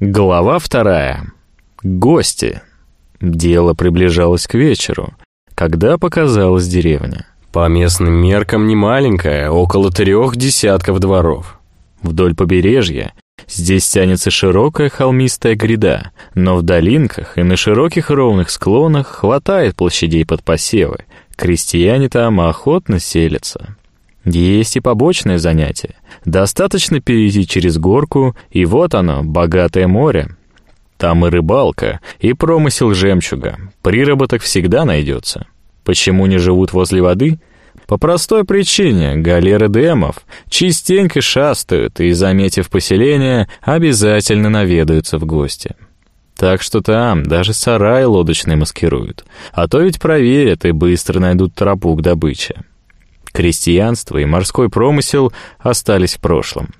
Глава вторая. Гости. Дело приближалось к вечеру, когда показалась деревня. По местным меркам не маленькая, около трех десятков дворов. Вдоль побережья здесь тянется широкая холмистая гряда, но в долинках и на широких ровных склонах хватает площадей под посевы. Крестьяне там охотно селятся. Есть и побочное занятие. Достаточно перейти через горку, и вот оно, богатое море. Там и рыбалка, и промысел жемчуга. Приработок всегда найдется. Почему не живут возле воды? По простой причине галеры демов частенько шастают и, заметив поселение, обязательно наведаются в гости. Так что там даже сарай лодочный маскируют. А то ведь проверят и быстро найдут тропу к добыче крестьянство и морской промысел остались в прошлом.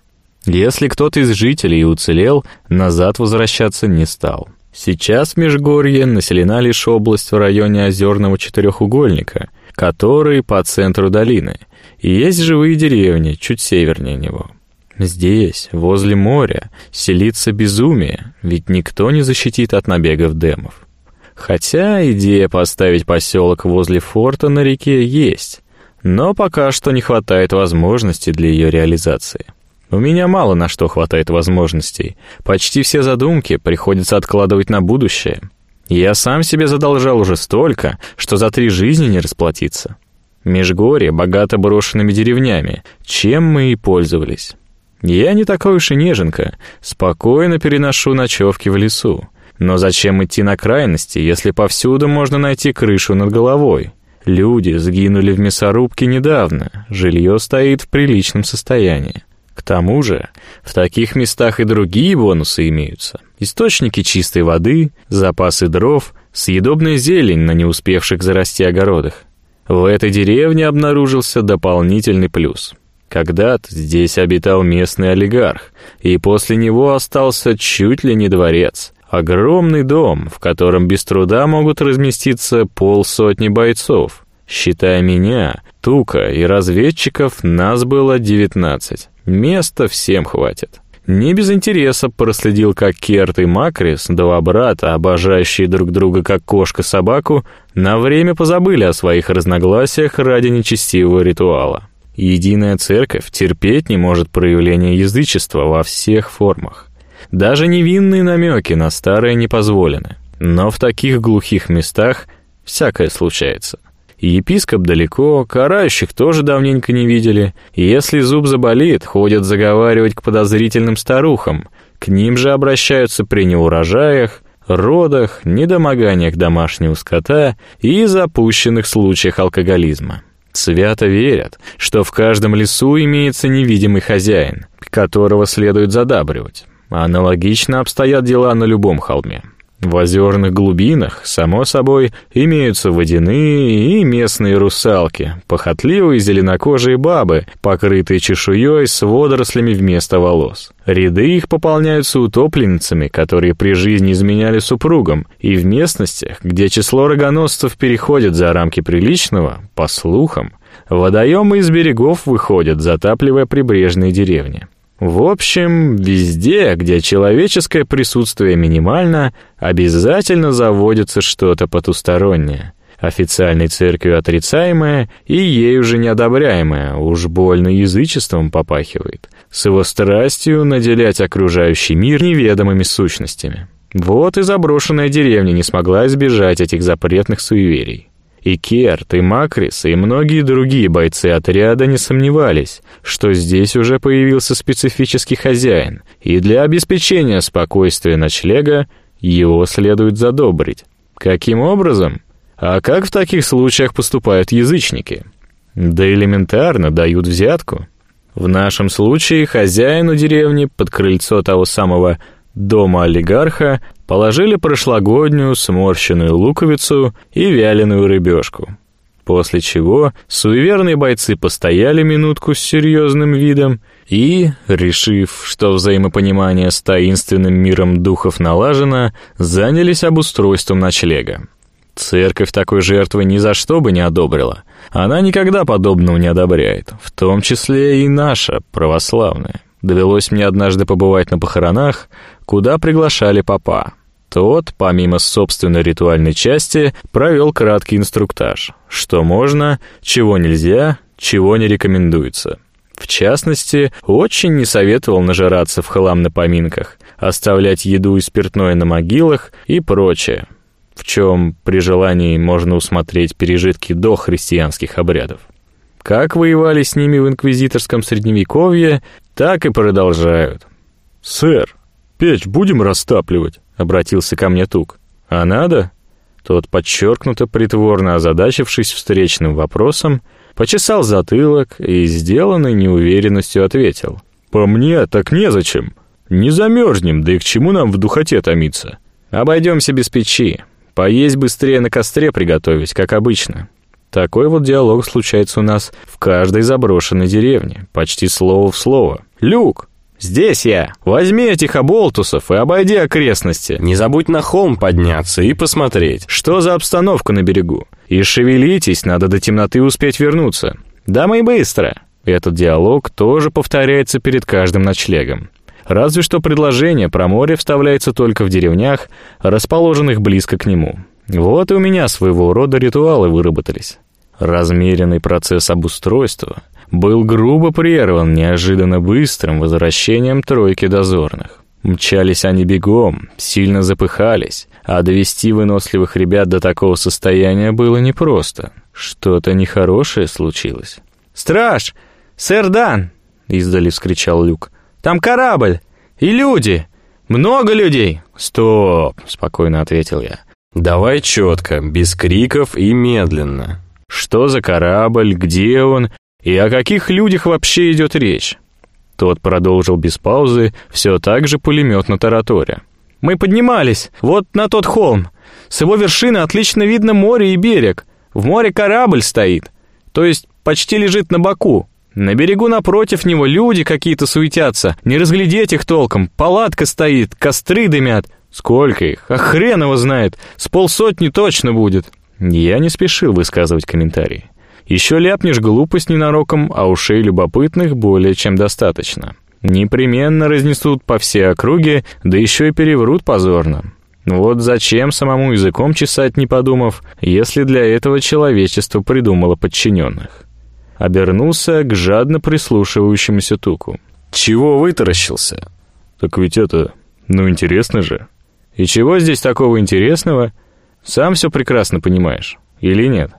Если кто-то из жителей уцелел, назад возвращаться не стал. Сейчас Межгорье населена лишь область в районе озерного четырехугольника, который по центру долины, и есть живые деревни чуть севернее него. Здесь, возле моря, селится безумие, ведь никто не защитит от набегов демов. Хотя идея поставить поселок возле форта на реке есть, но пока что не хватает возможностей для ее реализации. У меня мало на что хватает возможностей. Почти все задумки приходится откладывать на будущее. Я сам себе задолжал уже столько, что за три жизни не расплатиться. Межгорье богато брошенными деревнями, чем мы и пользовались. Я не такой уж и неженка, спокойно переношу ночевки в лесу. Но зачем идти на крайности, если повсюду можно найти крышу над головой? Люди сгинули в мясорубке недавно, жилье стоит в приличном состоянии. К тому же, в таких местах и другие бонусы имеются. Источники чистой воды, запасы дров, съедобная зелень на не успевших зарасти огородах. В этой деревне обнаружился дополнительный плюс. Когда-то здесь обитал местный олигарх, и после него остался чуть ли не дворец, Огромный дом, в котором без труда могут разместиться полсотни бойцов. Считая меня, Тука и разведчиков, нас было девятнадцать. Места всем хватит. Не без интереса проследил, как Керт и Макрис, два брата, обожающие друг друга как кошка-собаку, на время позабыли о своих разногласиях ради нечестивого ритуала. Единая церковь терпеть не может проявления язычества во всех формах. Даже невинные намеки на старое не позволены. Но в таких глухих местах всякое случается. Епископ далеко, карающих тоже давненько не видели. Если зуб заболит, ходят заговаривать к подозрительным старухам. К ним же обращаются при неурожаях, родах, недомоганиях домашнего скота и запущенных случаях алкоголизма. Свято верят, что в каждом лесу имеется невидимый хозяин, которого следует задабривать. Аналогично обстоят дела на любом холме. В озерных глубинах, само собой, имеются водяные и местные русалки, похотливые зеленокожие бабы, покрытые чешуей с водорослями вместо волос. Ряды их пополняются утопленницами, которые при жизни изменяли супругам, и в местностях, где число рогоносцев переходит за рамки приличного, по слухам, водоемы из берегов выходят, затапливая прибрежные деревни. В общем, везде, где человеческое присутствие минимально, обязательно заводится что-то потустороннее. Официальной церковью отрицаемое и ей уже неодобряемое, уж больно язычеством попахивает, с его страстью наделять окружающий мир неведомыми сущностями. Вот и заброшенная деревня не смогла избежать этих запретных суеверий. И Керт, и Макрис, и многие другие бойцы отряда не сомневались, что здесь уже появился специфический хозяин, и для обеспечения спокойствия ночлега его следует задобрить. Каким образом? А как в таких случаях поступают язычники? Да элементарно дают взятку. В нашем случае хозяину деревни под крыльцо того самого дома олигарха положили прошлогоднюю сморщенную луковицу и вяленую рыбешку. После чего суеверные бойцы постояли минутку с серьезным видом и, решив, что взаимопонимание с таинственным миром духов налажено, занялись обустройством ночлега. Церковь такой жертвы ни за что бы не одобрила. Она никогда подобного не одобряет, в том числе и наша, православная. Довелось мне однажды побывать на похоронах, куда приглашали папа. Тот, помимо собственной ритуальной части, провел краткий инструктаж. Что можно, чего нельзя, чего не рекомендуется. В частности, очень не советовал нажираться в хлам на поминках, оставлять еду и спиртное на могилах и прочее, в чем при желании можно усмотреть пережитки до христианских обрядов. Как воевали с ними в инквизиторском средневековье, так и продолжают. «Сэр, печь будем растапливать?» — обратился ко мне Тук. «А надо?» Тот, подчеркнуто притворно озадачившись встречным вопросом, почесал затылок и, сделанной неуверенностью, ответил. «По мне, так незачем. Не замерзнем, да и к чему нам в духоте томиться? Обойдемся без печи. Поесть быстрее на костре приготовить, как обычно. Такой вот диалог случается у нас в каждой заброшенной деревне, почти слово в слово. «Люк, здесь я! Возьми этих оболтусов и обойди окрестности. Не забудь на холм подняться и посмотреть, что за обстановка на берегу. И шевелитесь, надо до темноты успеть вернуться. Да мы быстро!» Этот диалог тоже повторяется перед каждым ночлегом. Разве что предложение про море вставляется только в деревнях, расположенных близко к нему. Вот и у меня своего рода ритуалы выработались. Размеренный процесс обустройства был грубо прерван неожиданно быстрым возвращением тройки дозорных. Мчались они бегом, сильно запыхались, а довести выносливых ребят до такого состояния было непросто. Что-то нехорошее случилось. «Страж! Сэр Дан!» — издали вскричал Люк. Там корабль! И люди! Много людей!» «Стоп!» — спокойно ответил я. «Давай четко, без криков и медленно. Что за корабль, где он и о каких людях вообще идет речь?» Тот продолжил без паузы, все так же пулеметно тараторя. «Мы поднимались, вот на тот холм. С его вершины отлично видно море и берег. В море корабль стоит, то есть почти лежит на боку. На берегу напротив него люди какие-то суетятся. Не разглядеть их толком. Палатка стоит, костры дымят. Сколько их? А хрен его знает. С полсотни точно будет. Я не спешил высказывать комментарии. Еще ляпнешь глупость ненароком, а ушей любопытных более чем достаточно. Непременно разнесут по всей округе, да еще и переврут позорно. Вот зачем самому языком чесать не подумав, если для этого человечество придумало подчиненных? обернулся к жадно прислушивающемуся туку. «Чего вытаращился?» «Так ведь это... ну интересно же». «И чего здесь такого интересного? Сам все прекрасно понимаешь, или нет?»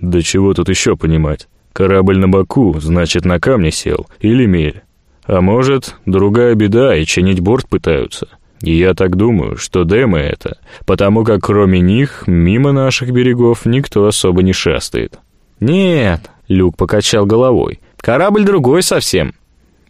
«Да чего тут еще понимать? Корабль на боку, значит, на камне сел, или мель. А может, другая беда, и чинить борт пытаются. И я так думаю, что демы это, потому как кроме них мимо наших берегов никто особо не шастает». «Нет, Люк покачал головой. «Корабль другой совсем».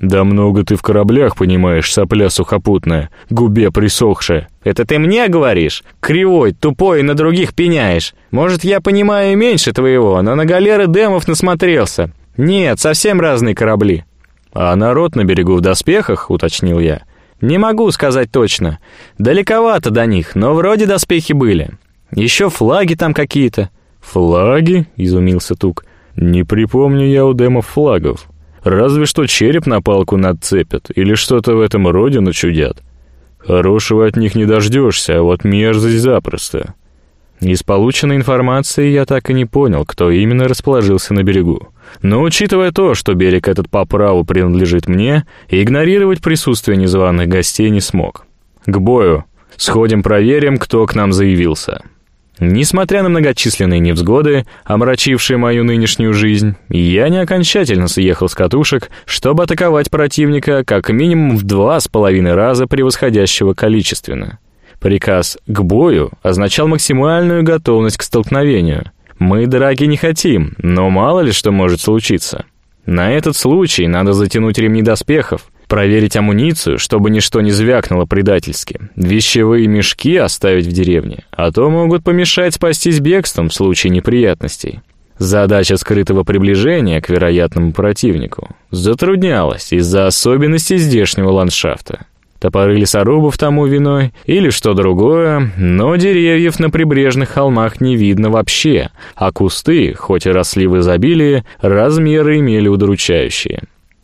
«Да много ты в кораблях, понимаешь, сопля сухопутная, губе присохшая». «Это ты мне говоришь? Кривой, тупой и на других пеняешь. Может, я понимаю меньше твоего, но на галеры демов насмотрелся. Нет, совсем разные корабли». «А народ на берегу в доспехах?» — уточнил я. «Не могу сказать точно. Далековато до них, но вроде доспехи были. Еще флаги там какие-то». «Флаги?» — изумился Тук. Не припомню я у демов флагов. Разве что череп на палку надцепят или что-то в этом роде начудят. Хорошего от них не дождешься, а вот мерзость запросто. Из полученной информации я так и не понял, кто именно расположился на берегу. Но учитывая то, что берег этот по праву принадлежит мне, игнорировать присутствие незваных гостей не смог. К бою. Сходим проверим, кто к нам заявился. Несмотря на многочисленные невзгоды, омрачившие мою нынешнюю жизнь, я не окончательно съехал с катушек, чтобы атаковать противника как минимум в два с половиной раза превосходящего количественно. Приказ «к бою» означал максимальную готовность к столкновению. Мы драки не хотим, но мало ли что может случиться. На этот случай надо затянуть ремни доспехов, проверить амуницию, чтобы ничто не звякнуло предательски, вещевые мешки оставить в деревне, а то могут помешать спастись бегством в случае неприятностей. Задача скрытого приближения к вероятному противнику затруднялась из-за особенностей здешнего ландшафта. Топоры лесорубов тому виной или что другое, но деревьев на прибрежных холмах не видно вообще, а кусты, хоть и росли в изобилии, размеры имели удручающие.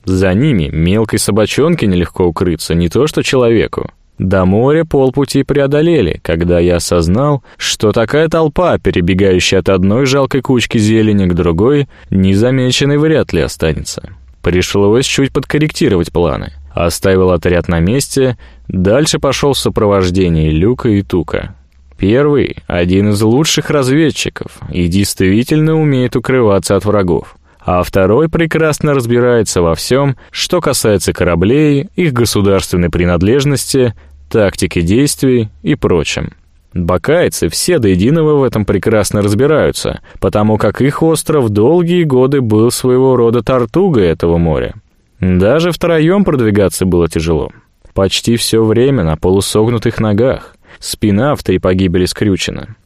За ними мелкой собачонке нелегко укрыться, не то что человеку. До моря полпути преодолели, когда я осознал, что такая толпа, перебегающая от одной жалкой кучки зелени к другой, незамеченной вряд ли останется. Пришлось чуть подкорректировать планы. Оставил отряд на месте, дальше пошел в сопровождении Люка и Тука. Первый — один из лучших разведчиков и действительно умеет укрываться от врагов а второй прекрасно разбирается во всем, что касается кораблей, их государственной принадлежности, тактики действий и прочем. Бакайцы все до единого в этом прекрасно разбираются, потому как их остров долгие годы был своего рода тортугой этого моря. Даже втроем продвигаться было тяжело. Почти все время на полусогнутых ногах, спина в три погибели скрючена.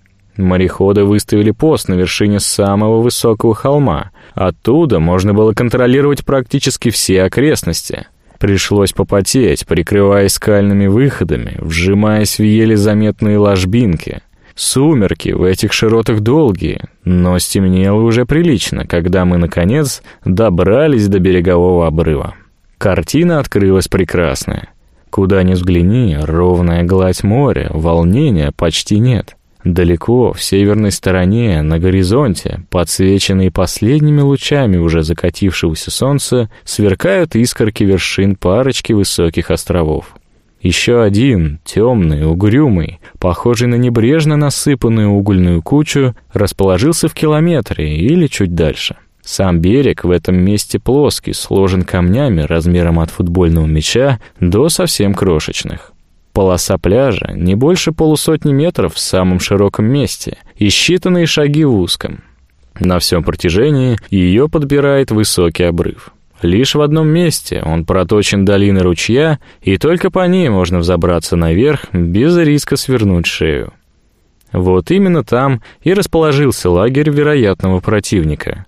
Мореходы выставили пост на вершине самого высокого холма. Оттуда можно было контролировать практически все окрестности. Пришлось попотеть, прикрываясь скальными выходами, вжимаясь в еле заметные ложбинки. Сумерки в этих широтах долгие, но стемнело уже прилично, когда мы, наконец, добрались до берегового обрыва. Картина открылась прекрасная. Куда ни взгляни, ровная гладь моря, волнения почти нет. Далеко, в северной стороне, на горизонте, подсвеченные последними лучами уже закатившегося солнца, сверкают искорки вершин парочки высоких островов. Еще один, темный, угрюмый, похожий на небрежно насыпанную угольную кучу, расположился в километре или чуть дальше. Сам берег в этом месте плоский, сложен камнями размером от футбольного мяча до совсем крошечных. Полоса пляжа не больше полусотни метров в самом широком месте и считанные шаги в узком. На всем протяжении ее подбирает высокий обрыв. Лишь в одном месте он проточен долиной ручья, и только по ней можно взобраться наверх без риска свернуть шею. Вот именно там и расположился лагерь вероятного противника.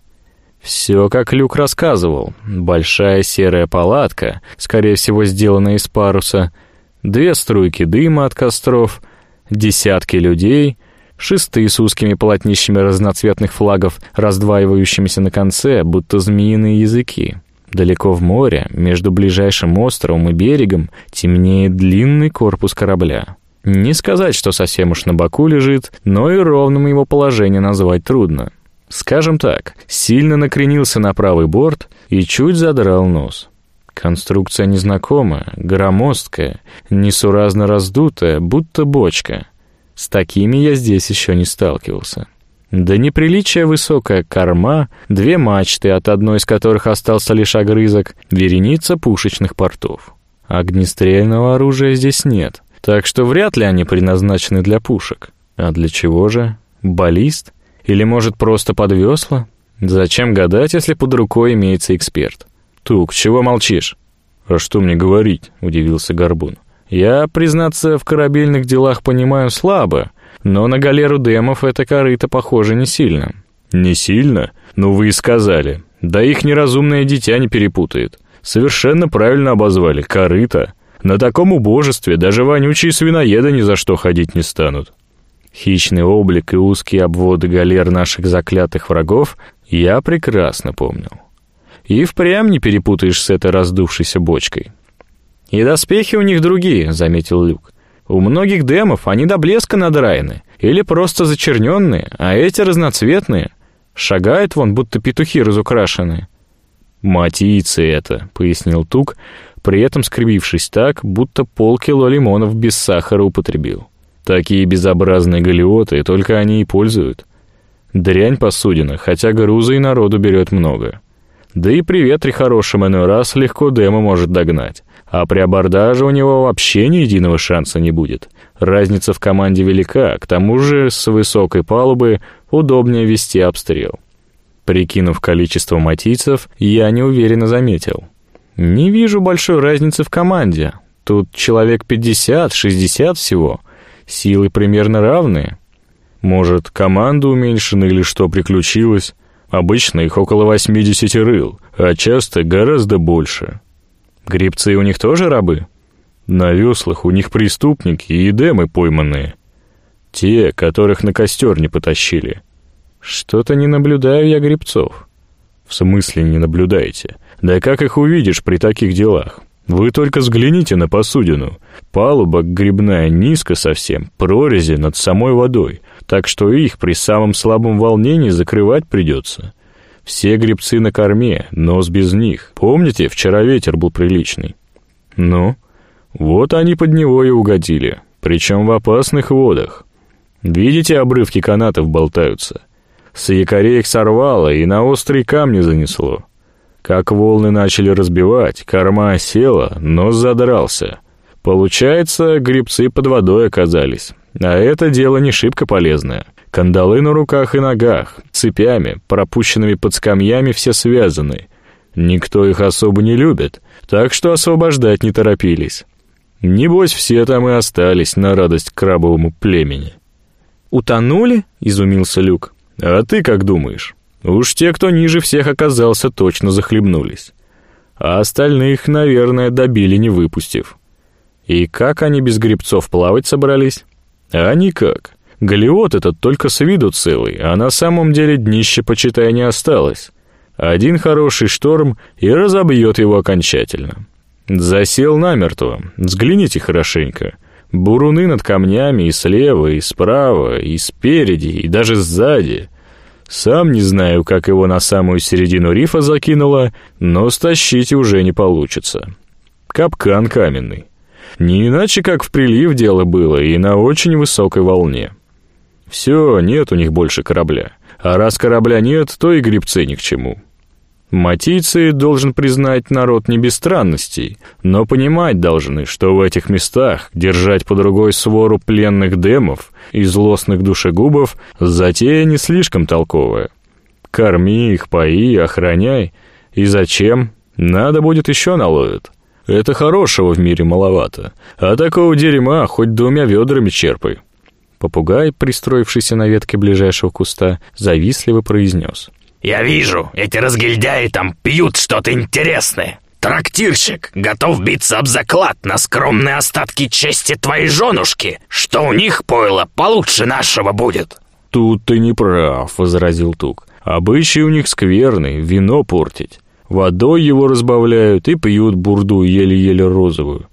Все, как Люк рассказывал. Большая серая палатка, скорее всего, сделанная из паруса — две струйки дыма от костров, десятки людей, шесты с узкими полотнищами разноцветных флагов, раздваивающимися на конце, будто змеиные языки. Далеко в море, между ближайшим островом и берегом, темнеет длинный корпус корабля. Не сказать, что совсем уж на боку лежит, но и ровным его положение назвать трудно. Скажем так, сильно накренился на правый борт и чуть задрал нос. Конструкция незнакомая, громоздкая, несуразно раздутая, будто бочка. С такими я здесь еще не сталкивался. До неприличия высокая корма, две мачты, от одной из которых остался лишь огрызок, вереница пушечных портов. Огнестрельного оружия здесь нет, так что вряд ли они предназначены для пушек. А для чего же? Баллист? Или, может, просто подвесла? Зачем гадать, если под рукой имеется эксперт? «Тук, чего молчишь?» «А что мне говорить?» — удивился Горбун. «Я, признаться, в корабельных делах понимаю слабо, но на галеру демов это корыто похоже не сильно». «Не сильно? Ну вы и сказали. Да их неразумное дитя не перепутает. Совершенно правильно обозвали. Корыто. На таком убожестве даже вонючие свиноеды ни за что ходить не станут». Хищный облик и узкие обводы галер наших заклятых врагов я прекрасно помнил и впрямь не перепутаешь с этой раздувшейся бочкой. «И доспехи у них другие», — заметил Люк. «У многих демов они до блеска надраены, или просто зачерненные, а эти разноцветные. Шагают вон, будто петухи разукрашенные». «Матийцы это», — пояснил Тук, при этом скривившись так, будто полкило лимонов без сахара употребил. Такие безобразные галиоты только они и пользуют. Дрянь посудина, хотя груза и народу берет много. Да и при ветре хорошем иной раз легко демо может догнать. А при абордаже у него вообще ни единого шанса не будет. Разница в команде велика, к тому же с высокой палубы удобнее вести обстрел. Прикинув количество матийцев, я неуверенно заметил. Не вижу большой разницы в команде. Тут человек 50-60 всего. Силы примерно равные. Может, команда уменьшена или что приключилось? Обычно их около 80 рыл, а часто гораздо больше. Гребцы у них тоже рабы? На веслах у них преступники и демы пойманные. Те, которых на костер не потащили. Что-то не наблюдаю я гребцов. В смысле не наблюдаете? Да как их увидишь при таких делах? Вы только взгляните на посудину. Палуба грибная низко совсем, прорези над самой водой, так что их при самом слабом волнении закрывать придется. Все грибцы на корме, нос без них. Помните, вчера ветер был приличный? Ну, вот они под него и угодили, причем в опасных водах. Видите, обрывки канатов болтаются? С якорей их сорвало и на острые камни занесло. Как волны начали разбивать, корма села, нос задрался. Получается, грибцы под водой оказались. А это дело не шибко полезное. Кандалы на руках и ногах, цепями, пропущенными под скамьями все связаны. Никто их особо не любит, так что освобождать не торопились. Небось, все там и остались на радость крабовому племени. «Утонули?» — изумился Люк. «А ты как думаешь?» Уж те, кто ниже всех оказался, точно захлебнулись. А остальных, наверное, добили, не выпустив. И как они без грибцов плавать собрались? А никак. Галиот этот только с виду целый, а на самом деле днище, почитай, не осталось. Один хороший шторм и разобьет его окончательно. Засел намертво, взгляните хорошенько. Буруны над камнями и слева, и справа, и спереди, и даже сзади. Сам не знаю, как его на самую середину рифа закинуло, но стащить уже не получится. Капкан каменный. Не иначе, как в прилив дело было и на очень высокой волне. Все, нет у них больше корабля. А раз корабля нет, то и грибцы ни к чему. Матийцы, должен признать, народ не без странностей, но понимать должны, что в этих местах держать по другой свору пленных демов и злостных душегубов затея не слишком толковая. Корми их, пои, охраняй. И зачем? Надо будет еще наловят. Это хорошего в мире маловато, а такого дерьма хоть двумя ведрами черпай. Попугай, пристроившийся на ветке ближайшего куста, завистливо произнес — «Я вижу, эти разгильдяи там пьют что-то интересное. Трактирщик готов биться об заклад на скромные остатки чести твоей женушки, что у них пойло получше нашего будет». «Тут ты не прав», — возразил Тук. «Обычай у них скверный, вино портить. Водой его разбавляют и пьют бурду еле-еле розовую.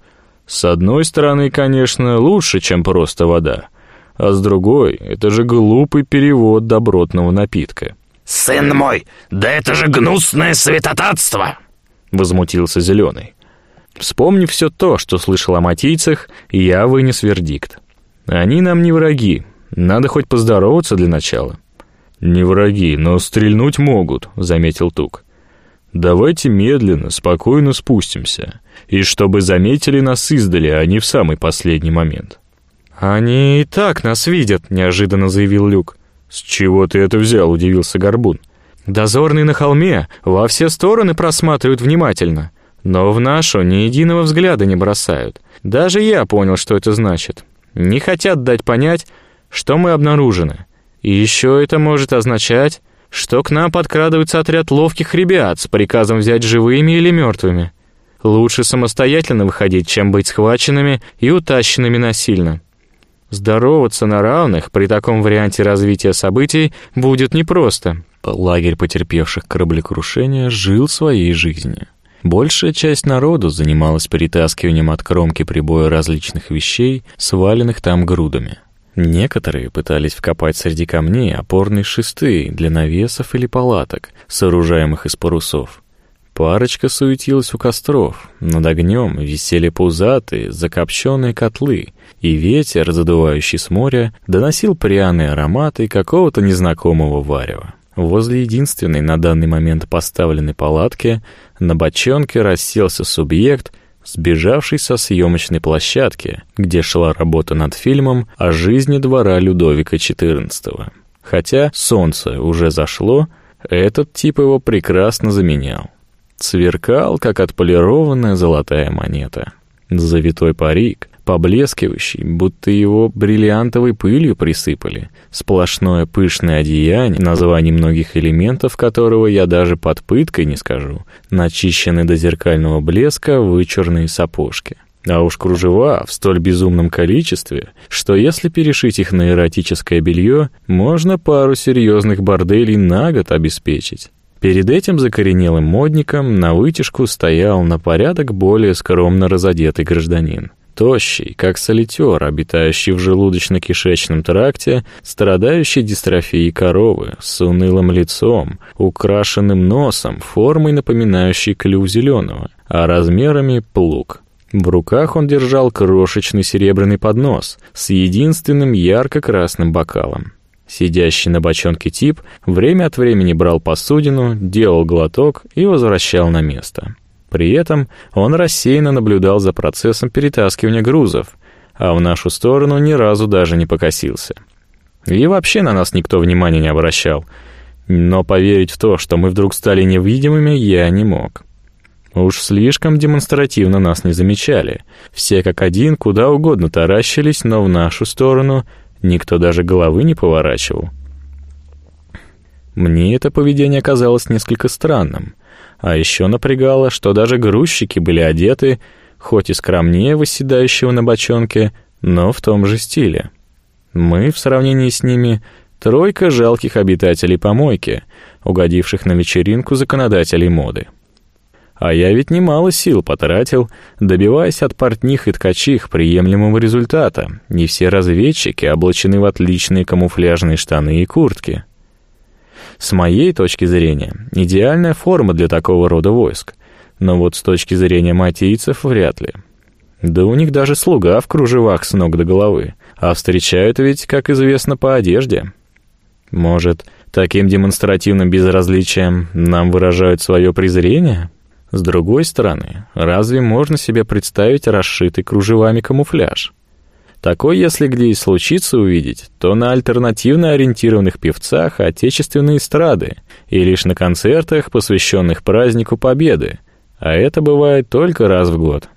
С одной стороны, конечно, лучше, чем просто вода, а с другой, это же глупый перевод добротного напитка». «Сын мой, да это же гнусное святотатство!» Возмутился Зеленый. Вспомнив все то, что слышал о матийцах, я вынес вердикт. Они нам не враги, надо хоть поздороваться для начала. «Не враги, но стрельнуть могут», — заметил Тук. «Давайте медленно, спокойно спустимся, и чтобы заметили нас издали, а не в самый последний момент». «Они и так нас видят», — неожиданно заявил Люк. «С чего ты это взял?» — удивился Горбун. «Дозорные на холме во все стороны просматривают внимательно, но в нашу ни единого взгляда не бросают. Даже я понял, что это значит. Не хотят дать понять, что мы обнаружены. И еще это может означать, что к нам подкрадывается отряд ловких ребят с приказом взять живыми или мертвыми. Лучше самостоятельно выходить, чем быть схваченными и утащенными насильно». Здороваться на равных при таком варианте развития событий будет непросто. Лагерь потерпевших кораблекрушения жил своей жизнью. Большая часть народу занималась перетаскиванием от кромки прибоя различных вещей, сваленных там грудами. Некоторые пытались вкопать среди камней опорные шесты для навесов или палаток, сооружаемых из парусов. Парочка суетилась у костров. Над огнем висели пузатые, закопченные котлы, и ветер, задувающий с моря, доносил пряные ароматы какого-то незнакомого варева. Возле единственной на данный момент поставленной палатки на бочонке расселся субъект, сбежавший со съемочной площадки, где шла работа над фильмом о жизни двора Людовика XIV. Хотя солнце уже зашло, этот тип его прекрасно заменял. Сверкал, как отполированная золотая монета. Завитой парик, поблескивающий, будто его бриллиантовой пылью присыпали. Сплошное пышное одеяние, название многих элементов которого я даже под пыткой не скажу. Начищены до зеркального блеска вычурные сапожки. А уж кружева в столь безумном количестве, что если перешить их на эротическое белье, можно пару серьезных борделей на год обеспечить. Перед этим закоренелым модником на вытяжку стоял на порядок более скромно разодетый гражданин. Тощий, как солитер, обитающий в желудочно-кишечном тракте, страдающий дистрофией коровы, с унылым лицом, украшенным носом, формой напоминающей клюв зеленого, а размерами — плуг. В руках он держал крошечный серебряный поднос с единственным ярко-красным бокалом. Сидящий на бочонке тип время от времени брал посудину, делал глоток и возвращал на место. При этом он рассеянно наблюдал за процессом перетаскивания грузов, а в нашу сторону ни разу даже не покосился. И вообще на нас никто внимания не обращал. Но поверить в то, что мы вдруг стали невидимыми, я не мог. Уж слишком демонстративно нас не замечали. Все как один куда угодно таращились, но в нашу сторону никто даже головы не поворачивал. Мне это поведение казалось несколько странным. А еще напрягало, что даже грузчики были одеты, хоть и скромнее восседающего на бочонке, но в том же стиле. Мы, в сравнении с ними, тройка жалких обитателей помойки, угодивших на вечеринку законодателей моды. А я ведь немало сил потратил, добиваясь от портних и ткачих приемлемого результата, не все разведчики облачены в отличные камуфляжные штаны и куртки. С моей точки зрения, идеальная форма для такого рода войск, но вот с точки зрения матийцев вряд ли. Да у них даже слуга в кружевах с ног до головы, а встречают ведь, как известно, по одежде. Может, таким демонстративным безразличием нам выражают свое презрение?» С другой стороны, разве можно себе представить расшитый кружевами камуфляж? Такой, если где и случится увидеть, то на альтернативно ориентированных певцах отечественной эстрады и лишь на концертах, посвященных празднику Победы, а это бывает только раз в год.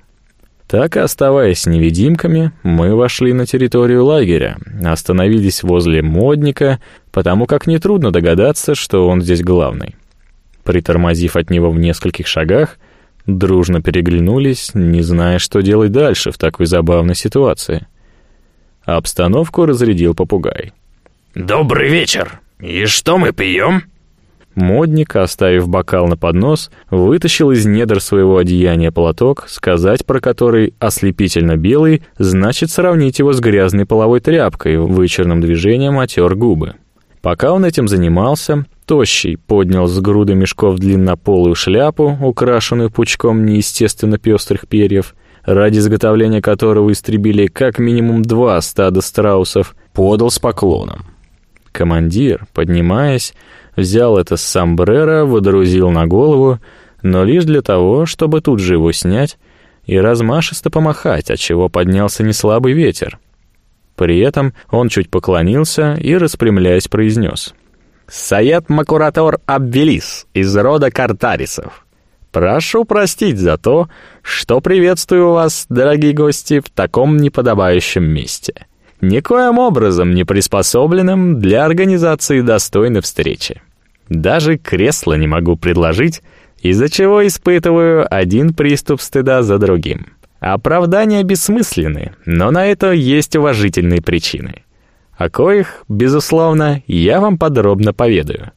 Так оставаясь невидимками, мы вошли на территорию лагеря, остановились возле модника, потому как нетрудно догадаться, что он здесь главный. Притормозив от него в нескольких шагах, дружно переглянулись, не зная, что делать дальше в такой забавной ситуации. Обстановку разрядил попугай. «Добрый вечер! И что мы пьем?» Модник, оставив бокал на поднос, вытащил из недр своего одеяния платок, сказать про который ослепительно белый, значит сравнить его с грязной половой тряпкой, вычерным движением отер губы. Пока он этим занимался, Тощий поднял с груды мешков длиннополую шляпу, украшенную пучком неестественно пестрых перьев, ради изготовления которого истребили как минимум два стада страусов, подал с поклоном. Командир, поднимаясь, взял это с сомбрера, водрузил на голову, но лишь для того, чтобы тут же его снять и размашисто помахать, отчего поднялся неслабый ветер. При этом он чуть поклонился и, распрямляясь, произнес — Саед Макуратор Абвелис из рода Картарисов. Прошу простить за то, что приветствую вас, дорогие гости, в таком неподобающем месте. Никоим образом не приспособленным для организации достойной встречи. Даже кресло не могу предложить, из-за чего испытываю один приступ стыда за другим. Оправдания бессмысленны, но на это есть уважительные причины о коих, безусловно, я вам подробно поведаю.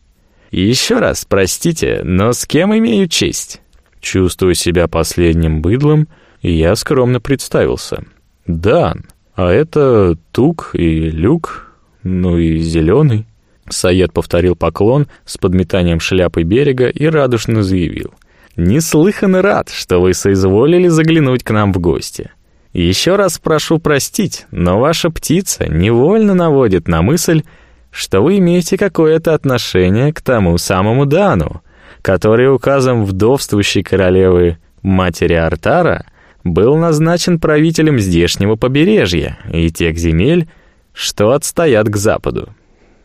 еще раз, простите, но с кем имею честь? Чувствуя себя последним быдлом, я скромно представился. «Дан, а это Тук и Люк, ну и Зеленый». Саед повторил поклон с подметанием шляпы берега и радушно заявил. «Неслыханно рад, что вы соизволили заглянуть к нам в гости. Еще раз прошу простить, но ваша птица невольно наводит на мысль, что вы имеете какое-то отношение к тому самому Дану, который указом вдовствующей королевы матери Артара был назначен правителем здешнего побережья и тех земель, что отстоят к западу.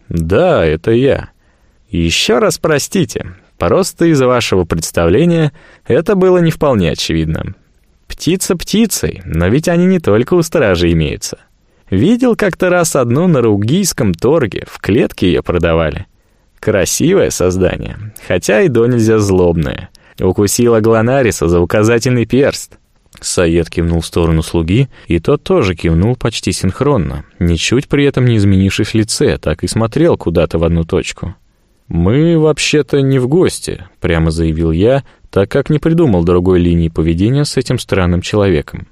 Да, это я. Еще раз простите, просто из вашего представления это было не вполне очевидно. Птица птицей, но ведь они не только у стражи имеются. Видел как-то раз одну на Ругийском торге, в клетке ее продавали. Красивое создание, хотя и до нельзя злобное. Укусила Глонариса за указательный перст. Саед кивнул в сторону слуги, и тот тоже кивнул почти синхронно, ничуть при этом не изменившись в лице, так и смотрел куда-то в одну точку. «Мы вообще-то не в гости», — прямо заявил я, так как не придумал другой линии поведения с этим странным человеком.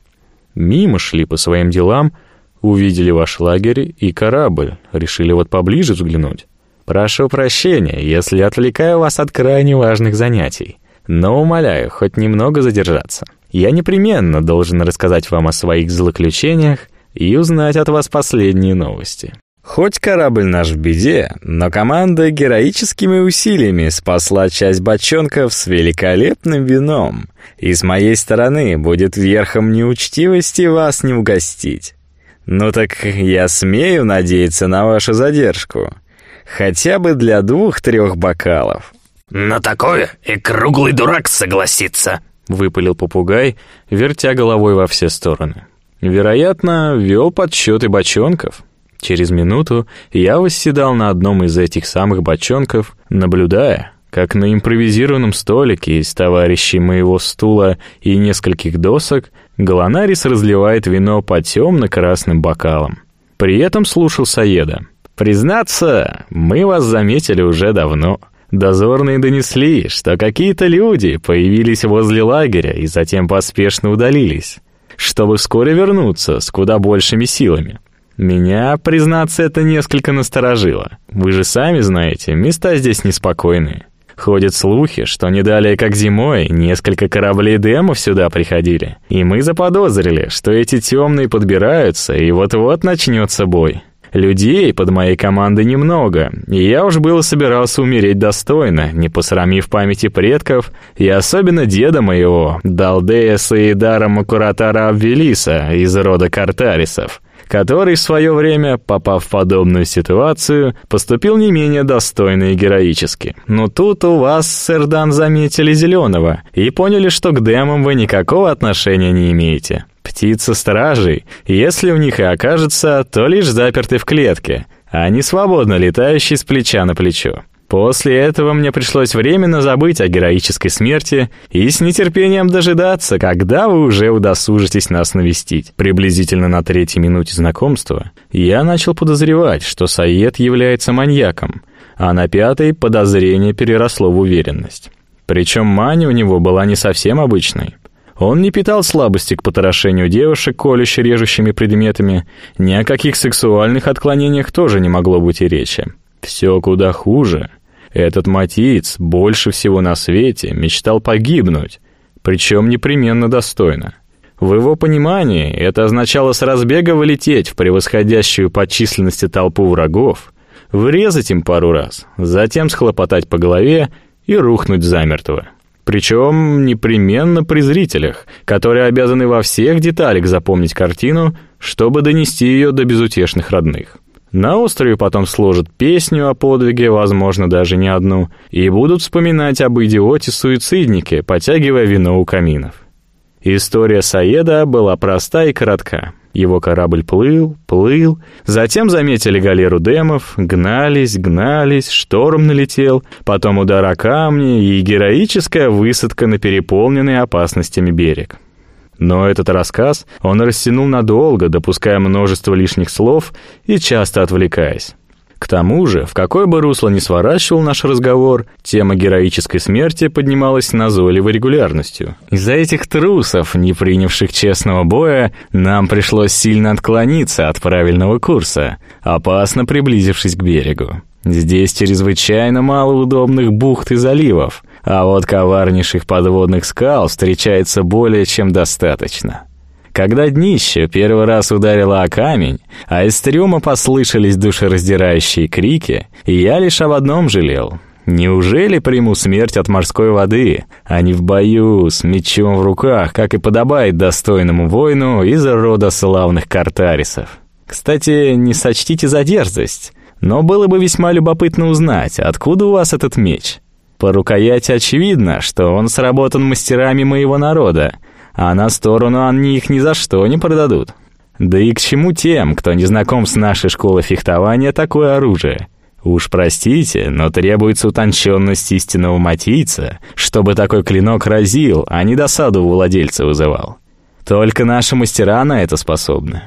Мимо шли по своим делам, увидели ваш лагерь и корабль, решили вот поближе взглянуть. Прошу прощения, если отвлекаю вас от крайне важных занятий, но умоляю хоть немного задержаться. Я непременно должен рассказать вам о своих злоключениях и узнать от вас последние новости. Хоть корабль наш в беде, но команда героическими усилиями спасла часть бочонков с великолепным вином, и с моей стороны будет верхом неучтивости вас не угостить. Ну так я смею надеяться на вашу задержку. Хотя бы для двух-трех бокалов. «На такое и круглый дурак согласится», — выпалил попугай, вертя головой во все стороны. Вероятно, вел подсчеты бочонков. Через минуту я восседал на одном из этих самых бочонков, наблюдая, как на импровизированном столике из товарищей моего стула и нескольких досок Галанарис разливает вино по темно-красным бокалам. При этом слушал Саеда. «Признаться, мы вас заметили уже давно. Дозорные донесли, что какие-то люди появились возле лагеря и затем поспешно удалились, чтобы вскоре вернуться с куда большими силами. Меня, признаться, это несколько насторожило. Вы же сами знаете, места здесь неспокойные. Ходят слухи, что не далее как зимой несколько кораблей демов сюда приходили. И мы заподозрили, что эти темные подбираются, и вот-вот начнется бой. Людей под моей командой немного, и я уж было собирался умереть достойно, не посрамив памяти предков, и особенно деда моего, Далдея Саидара Макуратара Абвелиса из рода Картарисов который в свое время, попав в подобную ситуацию, поступил не менее достойно и героически. Но тут у вас, сэр Дан, заметили Зеленого и поняли, что к демам вы никакого отношения не имеете. Птицы-стражи, если у них и окажется, то лишь заперты в клетке, а не свободно летающие с плеча на плечо. После этого мне пришлось временно забыть о героической смерти и с нетерпением дожидаться, когда вы уже удосужитесь нас навестить. Приблизительно на третьей минуте знакомства я начал подозревать, что Саед является маньяком, а на пятой подозрение переросло в уверенность. Причем мания у него была не совсем обычной. Он не питал слабости к потрошению девушек колюще-режущими предметами, ни о каких сексуальных отклонениях тоже не могло быть и речи. Все куда хуже. Этот матиец больше всего на свете мечтал погибнуть, причем непременно достойно. В его понимании это означало с разбега вылететь в превосходящую по численности толпу врагов, врезать им пару раз, затем схлопотать по голове и рухнуть замертво. Причем непременно при зрителях, которые обязаны во всех деталях запомнить картину, чтобы донести ее до безутешных родных. На острове потом сложат песню о подвиге, возможно, даже не одну, и будут вспоминать об идиоте-суициднике, потягивая вино у каминов. История Саеда была проста и коротка. Его корабль плыл, плыл, затем заметили галеру демов, гнались, гнались, шторм налетел, потом удар о камни и героическая высадка на переполненный опасностями берег. Но этот рассказ он растянул надолго, допуская множество лишних слов и часто отвлекаясь. К тому же, в какое бы русло ни сворачивал наш разговор, тема героической смерти поднималась назойливой регулярностью. Из-за этих трусов, не принявших честного боя, нам пришлось сильно отклониться от правильного курса, опасно приблизившись к берегу. Здесь чрезвычайно мало удобных бухт и заливов, а вот коварнейших подводных скал встречается более чем достаточно. Когда днище первый раз ударило о камень, а из трюма послышались душераздирающие крики, я лишь об одном жалел. Неужели приму смерть от морской воды, а не в бою с мечом в руках, как и подобает достойному воину из рода славных картарисов? Кстати, не сочтите за дерзость, но было бы весьма любопытно узнать, откуда у вас этот меч. По рукояти очевидно, что он сработан мастерами моего народа, а на сторону они их ни за что не продадут. Да и к чему тем, кто не знаком с нашей школой фехтования, такое оружие? Уж простите, но требуется утонченность истинного матийца, чтобы такой клинок разил, а не досаду у владельца вызывал. Только наши мастера на это способны.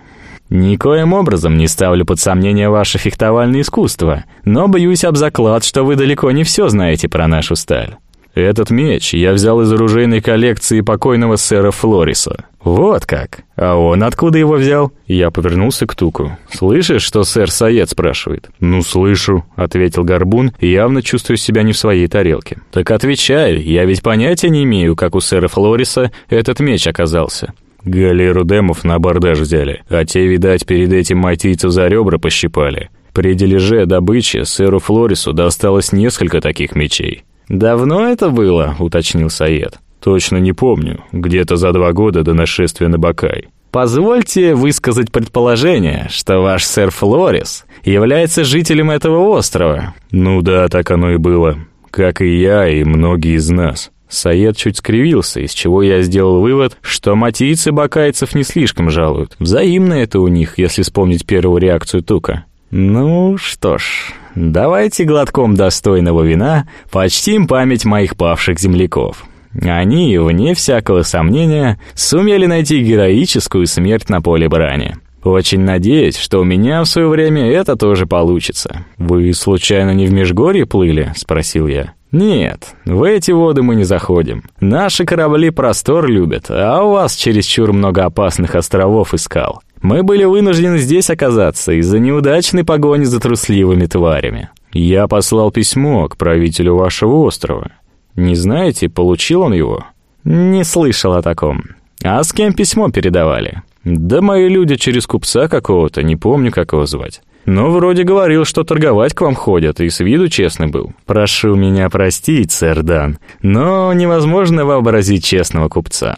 Никоим образом не ставлю под сомнение ваше фехтовальное искусство, но боюсь об заклад, что вы далеко не все знаете про нашу сталь. Этот меч я взял из оружейной коллекции покойного сэра Флориса. Вот как. А он откуда его взял? Я повернулся к Туку. Слышишь, что сэр Саед спрашивает? Ну, слышу, ответил Горбун, явно чувствуя себя не в своей тарелке. Так отвечай, я ведь понятия не имею, как у сэра Флориса этот меч оказался. Галеру демов на абордаж взяли, а те, видать, перед этим майтийцу за ребра пощипали. При дележе добычи сэру Флорису досталось несколько таких мечей. «Давно это было?» — уточнил Саед. «Точно не помню. Где-то за два года до нашествия на Бакай». «Позвольте высказать предположение, что ваш сэр Флорис является жителем этого острова». «Ну да, так оно и было. Как и я, и многие из нас». Саед чуть скривился, из чего я сделал вывод, что матийцы бакайцев не слишком жалуют. Взаимно это у них, если вспомнить первую реакцию Тука. «Ну что ж, давайте глотком достойного вина почтим память моих павших земляков». Они, вне всякого сомнения, сумели найти героическую смерть на поле брани. Очень надеюсь, что у меня в свое время это тоже получится. «Вы, случайно, не в Межгорье плыли?» — спросил я. «Нет, в эти воды мы не заходим. Наши корабли простор любят, а у вас чересчур много опасных островов и скал. Мы были вынуждены здесь оказаться из-за неудачной погони за трусливыми тварями. Я послал письмо к правителю вашего острова. Не знаете, получил он его? Не слышал о таком. А с кем письмо передавали? Да мои люди через купца какого-то, не помню, как его звать. Но вроде говорил, что торговать к вам ходят, и с виду честный был. Прошу меня простить, сэр Дан, но невозможно вообразить честного купца.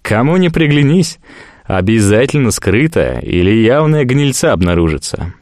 Кому не приглянись, обязательно скрытая или явная гнильца обнаружится.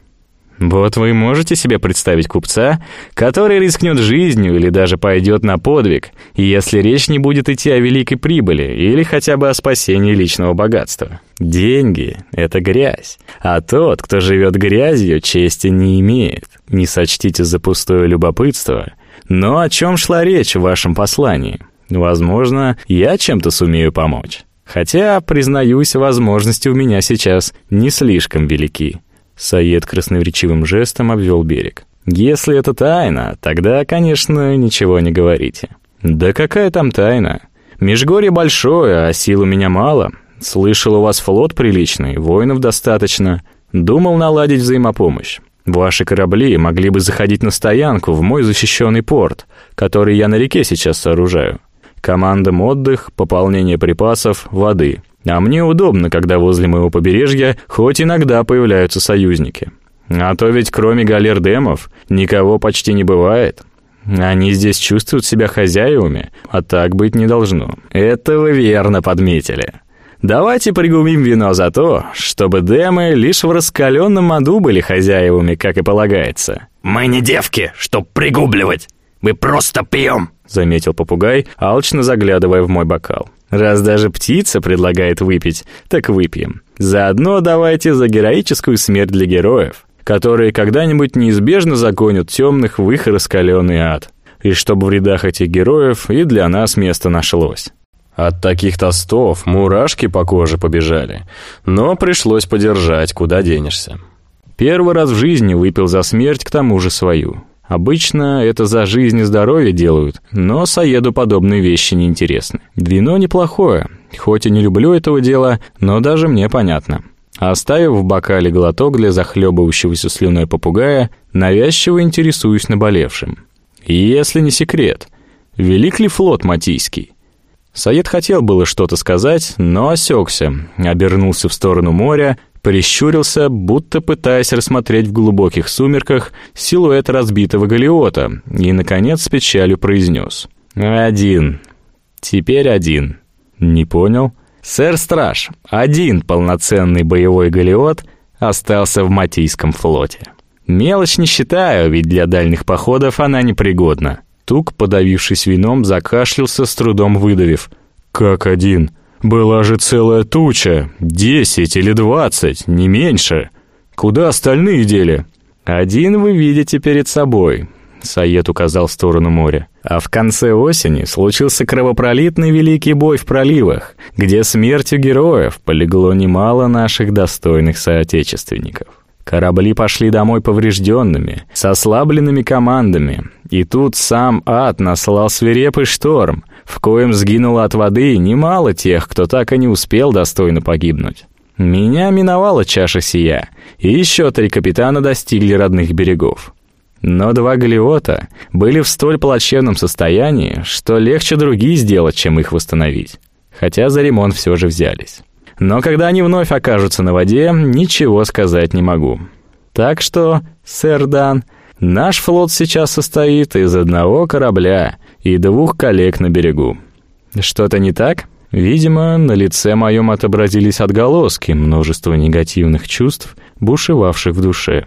Вот вы можете себе представить купца, который рискнет жизнью или даже пойдет на подвиг, если речь не будет идти о великой прибыли или хотя бы о спасении личного богатства. Деньги — это грязь, а тот, кто живет грязью, чести не имеет. Не сочтите за пустое любопытство. Но о чем шла речь в вашем послании? Возможно, я чем-то сумею помочь. Хотя, признаюсь, возможности у меня сейчас не слишком велики». Саед красноречивым жестом обвел берег. «Если это тайна, тогда, конечно, ничего не говорите». «Да какая там тайна? Межгорье большое, а сил у меня мало. Слышал, у вас флот приличный, воинов достаточно. Думал наладить взаимопомощь. Ваши корабли могли бы заходить на стоянку в мой защищенный порт, который я на реке сейчас сооружаю. Командам отдых, пополнение припасов, воды. А мне удобно, когда возле моего побережья хоть иногда появляются союзники. А то ведь кроме галердемов никого почти не бывает. Они здесь чувствуют себя хозяевами, а так быть не должно. Это вы верно подметили. Давайте пригубим вино за то, чтобы демы лишь в раскаленном аду были хозяевами, как и полагается. «Мы не девки, чтоб пригубливать. Мы просто пьем», — заметил попугай, алчно заглядывая в мой бокал. «Раз даже птица предлагает выпить, так выпьем. Заодно давайте за героическую смерть для героев, которые когда-нибудь неизбежно загонят темных в их раскаленный ад. И чтобы в рядах этих героев и для нас место нашлось». От таких тостов мурашки по коже побежали, но пришлось подержать, куда денешься. Первый раз в жизни выпил за смерть к тому же свою. Обычно это за жизнь и здоровье делают, но Саеду подобные вещи не интересны. Вино неплохое, хоть и не люблю этого дела, но даже мне понятно. Оставив в бокале глоток для захлебывающегося слюной попугая, навязчиво интересуюсь наболевшим. Если не секрет, велик ли флот Матийский? Саед хотел было что-то сказать, но осекся, обернулся в сторону моря прищурился, будто пытаясь рассмотреть в глубоких сумерках силуэт разбитого галиота, и, наконец, с печалью произнес. «Один. Теперь один». «Не понял?» «Сэр Страж, один полноценный боевой галиот остался в Матийском флоте. Мелочь не считаю, ведь для дальних походов она непригодна». Тук, подавившись вином, закашлялся, с трудом выдавив. «Как один?» Была же целая туча, десять или двадцать, не меньше. Куда остальные дели? Один вы видите перед собой. Саед указал в сторону моря. А в конце осени случился кровопролитный великий бой в проливах, где смертью героев полегло немало наших достойных соотечественников. Корабли пошли домой поврежденными, с ослабленными командами, и тут сам ад наслал свирепый шторм, в коем сгинуло от воды немало тех, кто так и не успел достойно погибнуть. Меня миновала чаша сия, и еще три капитана достигли родных берегов. Но два галиота были в столь плачевном состоянии, что легче другие сделать, чем их восстановить. Хотя за ремонт все же взялись. Но когда они вновь окажутся на воде, ничего сказать не могу. Так что, сэр Дан, наш флот сейчас состоит из одного корабля и двух коллег на берегу. Что-то не так? Видимо, на лице моем отобразились отголоски множества негативных чувств, бушевавших в душе.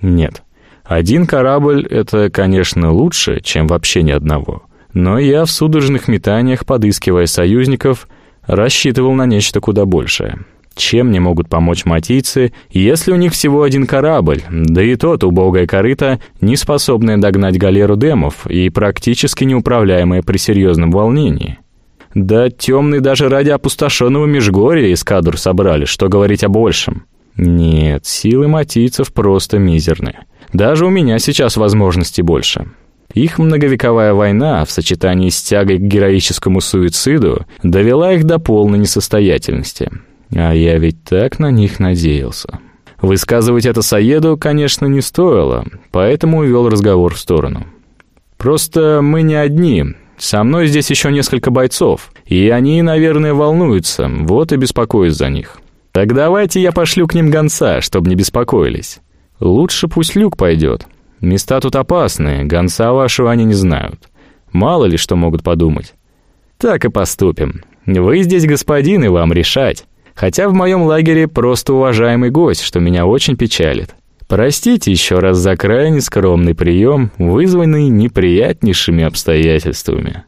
Нет, один корабль — это, конечно, лучше, чем вообще ни одного. Но я в судорожных метаниях, подыскивая союзников, рассчитывал на нечто куда большее. Чем мне могут помочь матийцы, если у них всего один корабль, да и тот убогая корыта, не способная догнать галеру демов и практически неуправляемая при серьезном волнении? Да темные даже ради опустошенного Межгорья эскадр собрали, что говорить о большем. Нет, силы матийцев просто мизерны. Даже у меня сейчас возможностей больше. Их многовековая война в сочетании с тягой к героическому суициду довела их до полной несостоятельности. А я ведь так на них надеялся. Высказывать это Саеду, конечно, не стоило, поэтому увел разговор в сторону. «Просто мы не одни. Со мной здесь еще несколько бойцов, и они, наверное, волнуются, вот и беспокоюсь за них. Так давайте я пошлю к ним гонца, чтобы не беспокоились. Лучше пусть Люк пойдет. Места тут опасные, гонца вашего они не знают. Мало ли что могут подумать. Так и поступим. Вы здесь господин, и вам решать. Хотя в моем лагере просто уважаемый гость, что меня очень печалит. Простите еще раз за крайне скромный прием, вызванный неприятнейшими обстоятельствами.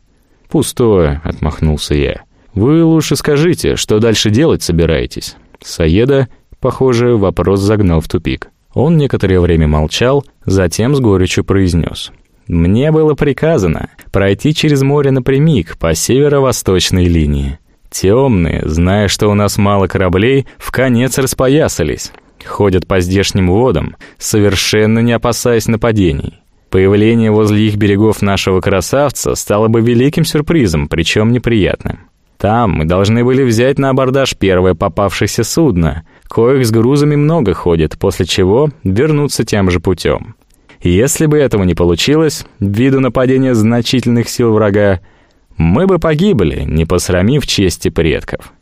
«Пустое», — отмахнулся я. «Вы лучше скажите, что дальше делать собираетесь?» Саеда, похоже, вопрос загнал в тупик. Он некоторое время молчал, затем с горечью произнес. «Мне было приказано пройти через море напрямик по северо-восточной линии. Темные, зная, что у нас мало кораблей, в конец распоясались. Ходят по здешним водам, совершенно не опасаясь нападений. Появление возле их берегов нашего красавца стало бы великим сюрпризом, причем неприятным. Там мы должны были взять на абордаж первое попавшееся судно, коих с грузами много ходит, после чего вернуться тем же путем. Если бы этого не получилось, ввиду нападения значительных сил врага, мы бы погибли, не посрамив чести предков.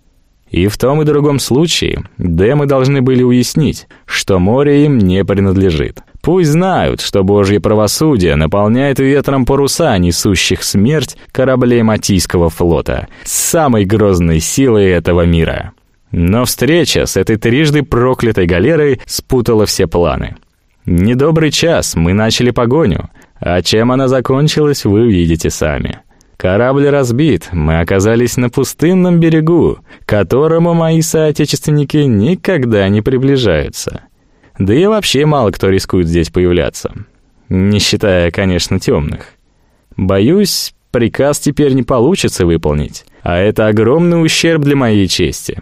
И в том и другом случае демы должны были уяснить, что море им не принадлежит. Пусть знают, что Божье правосудие наполняет ветром паруса, несущих смерть кораблей Матийского флота, самой грозной силой этого мира. Но встреча с этой трижды проклятой галерой спутала все планы. Недобрый час мы начали погоню, а чем она закончилась, вы увидите сами. Корабль разбит, мы оказались на пустынном берегу, к которому мои соотечественники никогда не приближаются. Да и вообще мало кто рискует здесь появляться. Не считая, конечно, темных. Боюсь, приказ теперь не получится выполнить, а это огромный ущерб для моей чести.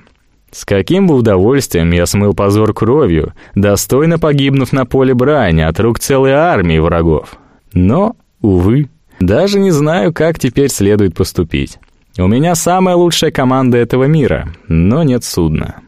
С каким бы удовольствием я смыл позор кровью, достойно погибнув на поле брани от рук целой армии врагов. Но, увы, даже не знаю, как теперь следует поступить. У меня самая лучшая команда этого мира, но нет судна».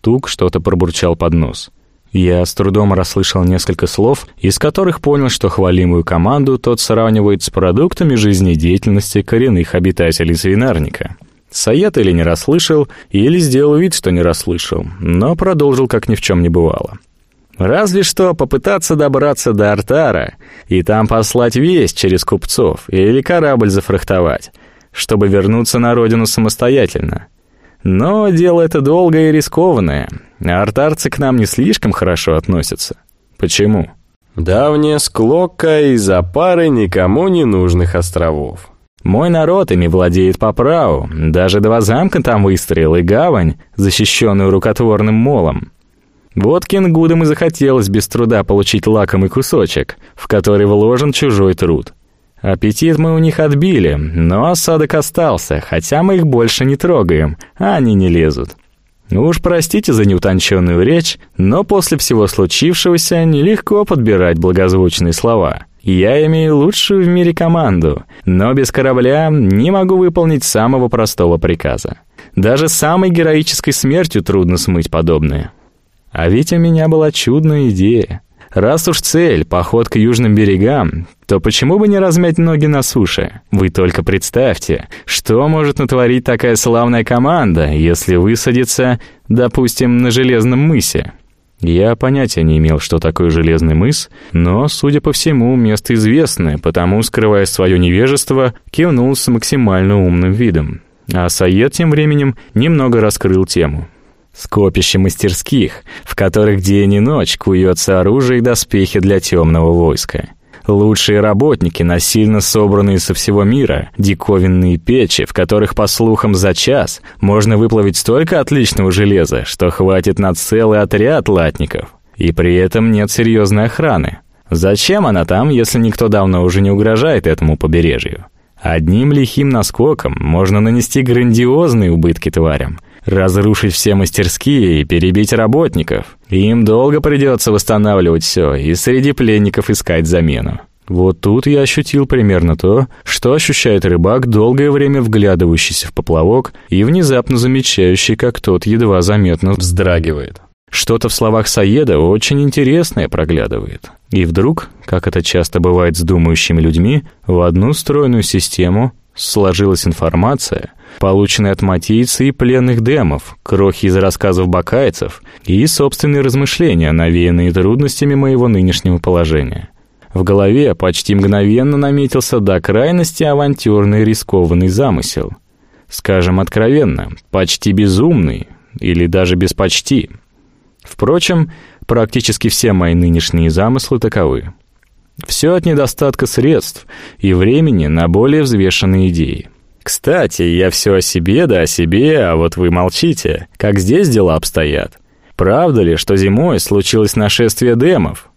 Тук что-то пробурчал под нос. Я с трудом расслышал несколько слов, из которых понял, что хвалимую команду тот сравнивает с продуктами жизнедеятельности коренных обитателей свинарника. Саед или не расслышал, или сделал вид, что не расслышал, но продолжил, как ни в чем не бывало. Разве что попытаться добраться до Артара и там послать весть через купцов или корабль зафрахтовать, чтобы вернуться на родину самостоятельно. Но дело это долгое и рискованное, а артарцы к нам не слишком хорошо относятся. Почему? Давняя склока из-за пары никому не нужных островов. Мой народ ими владеет по праву, даже два замка там выстроил и гавань, защищенную рукотворным молом. Вот Кенгудам и захотелось без труда получить лакомый кусочек, в который вложен чужой труд. Аппетит мы у них отбили, но осадок остался, хотя мы их больше не трогаем, а они не лезут. Ну уж простите за неутонченную речь, но после всего случившегося нелегко подбирать благозвучные слова. Я имею лучшую в мире команду, но без корабля не могу выполнить самого простого приказа. Даже самой героической смертью трудно смыть подобное. А ведь у меня была чудная идея. Раз уж цель — поход к южным берегам, то почему бы не размять ноги на суше? Вы только представьте, что может натворить такая славная команда, если высадиться, допустим, на Железном мысе? Я понятия не имел, что такое Железный мыс, но, судя по всему, место известное, потому, скрывая свое невежество, кивнул с максимально умным видом. А Саед тем временем немного раскрыл тему. Скопище мастерских, в которых день и ночь куется оружие и доспехи для темного войска. Лучшие работники, насильно собранные со всего мира, диковинные печи, в которых, по слухам, за час можно выплавить столько отличного железа, что хватит на целый отряд латников. И при этом нет серьезной охраны. Зачем она там, если никто давно уже не угрожает этому побережью? Одним лихим наскоком можно нанести грандиозные убытки тварям – разрушить все мастерские и перебить работников. Им долго придется восстанавливать все и среди пленников искать замену. Вот тут я ощутил примерно то, что ощущает рыбак, долгое время вглядывающийся в поплавок и внезапно замечающий, как тот едва заметно вздрагивает. Что-то в словах Саеда очень интересное проглядывает. И вдруг, как это часто бывает с думающими людьми, в одну стройную систему сложилась информация, полученная от матийца и пленных демов, крохи из рассказов бакайцев и собственные размышления, навеянные трудностями моего нынешнего положения. В голове почти мгновенно наметился до крайности авантюрный рискованный замысел. Скажем откровенно, почти безумный, или даже без почти. Впрочем, практически все мои нынешние замыслы таковы. Все от недостатка средств и времени на более взвешенные идеи. Кстати, я все о себе да о себе, а вот вы молчите. Как здесь дела обстоят? Правда ли, что зимой случилось нашествие демов?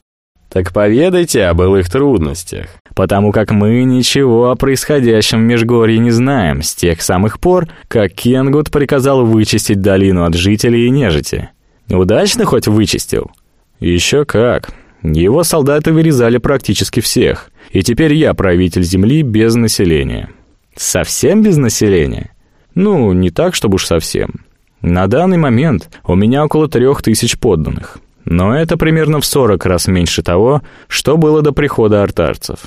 Так поведайте о былых трудностях, потому как мы ничего о происходящем в Межгорье не знаем с тех самых пор, как Кенгут приказал вычистить долину от жителей и нежити. Удачно хоть вычистил? Еще как. Его солдаты вырезали практически всех, и теперь я правитель земли без населения. Совсем без населения? Ну, не так, чтобы уж совсем. На данный момент у меня около трех тысяч подданных, но это примерно в 40 раз меньше того, что было до прихода артарцев.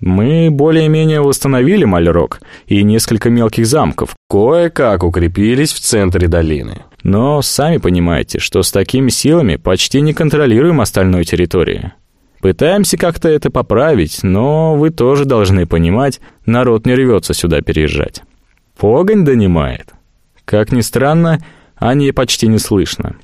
Мы более-менее восстановили Мальрок и несколько мелких замков, кое-как укрепились в центре долины. Но сами понимаете, что с такими силами почти не контролируем остальной территории. Пытаемся как-то это поправить, но вы тоже должны понимать, народ не рвется сюда переезжать. Погонь донимает. Как ни странно, о ней почти не слышно.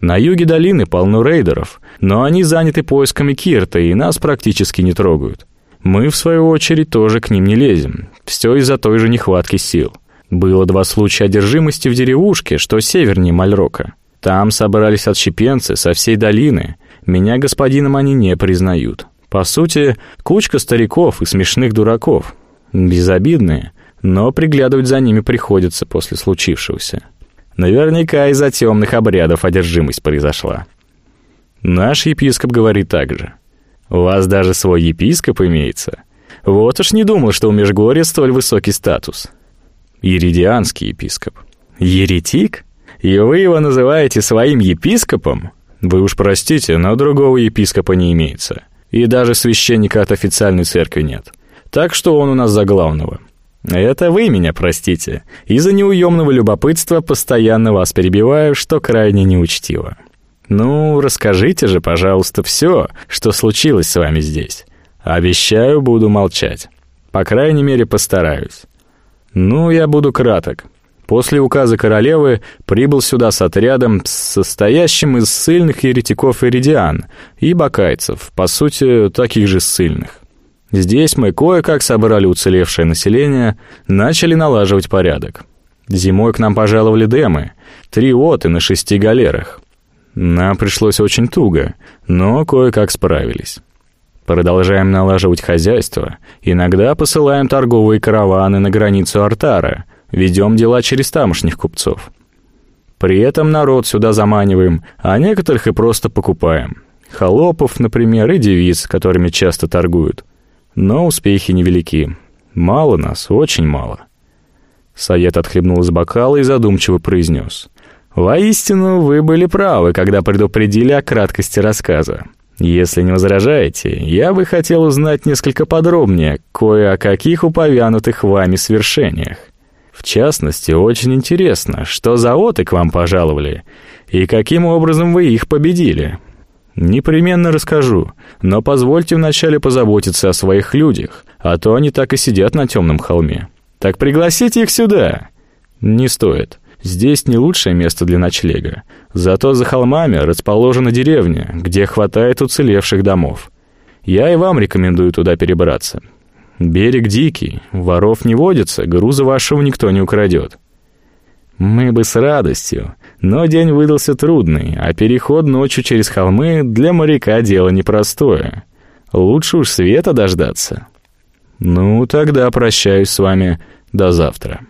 На юге долины полно рейдеров, но они заняты поисками Кирта и нас практически не трогают. Мы, в свою очередь, тоже к ним не лезем. Все из-за той же нехватки сил. Было два случая одержимости в деревушке, что севернее Мальрока. Там собрались отщепенцы со всей долины. Меня господином они не признают. По сути, кучка стариков и смешных дураков. Безобидные, но приглядывать за ними приходится после случившегося. Наверняка из-за темных обрядов одержимость произошла. Наш епископ говорит так же. «У вас даже свой епископ имеется?» Вот уж не думал, что у Межгорья столь высокий статус. Еридианский епископ. Еретик? И вы его называете своим епископом? Вы уж простите, но другого епископа не имеется. И даже священника от официальной церкви нет. Так что он у нас за главного. Это вы меня простите. Из-за неуемного любопытства постоянно вас перебиваю, что крайне неучтиво. Ну, расскажите же, пожалуйста, все, что случилось с вами здесь. Обещаю, буду молчать. По крайней мере, постараюсь. Ну, я буду краток. После указа королевы прибыл сюда с отрядом, состоящим из ссыльных еретиков иридиан и бакайцев, по сути, таких же ссыльных. Здесь мы кое-как собрали уцелевшее население, начали налаживать порядок. Зимой к нам пожаловали демы, три оты на шести галерах. Нам пришлось очень туго, но кое-как справились. Продолжаем налаживать хозяйство. Иногда посылаем торговые караваны на границу Артара. Ведем дела через тамошних купцов. При этом народ сюда заманиваем, а некоторых и просто покупаем. Холопов, например, и девиц, которыми часто торгуют. Но успехи невелики. Мало нас, очень мало. Саед отхлебнул из бокала и задумчиво произнес. «Воистину, вы были правы, когда предупредили о краткости рассказа. Если не возражаете, я бы хотел узнать несколько подробнее кое о каких упомянутых вами свершениях. В частности, очень интересно, что за оты к вам пожаловали и каким образом вы их победили. Непременно расскажу, но позвольте вначале позаботиться о своих людях, а то они так и сидят на темном холме. Так пригласите их сюда. Не стоит. Здесь не лучшее место для ночлега. Зато за холмами расположена деревня, где хватает уцелевших домов. Я и вам рекомендую туда перебраться. Берег дикий, воров не водится, груза вашего никто не украдет. Мы бы с радостью, но день выдался трудный, а переход ночью через холмы для моряка дело непростое. Лучше уж света дождаться. Ну, тогда прощаюсь с вами до завтра.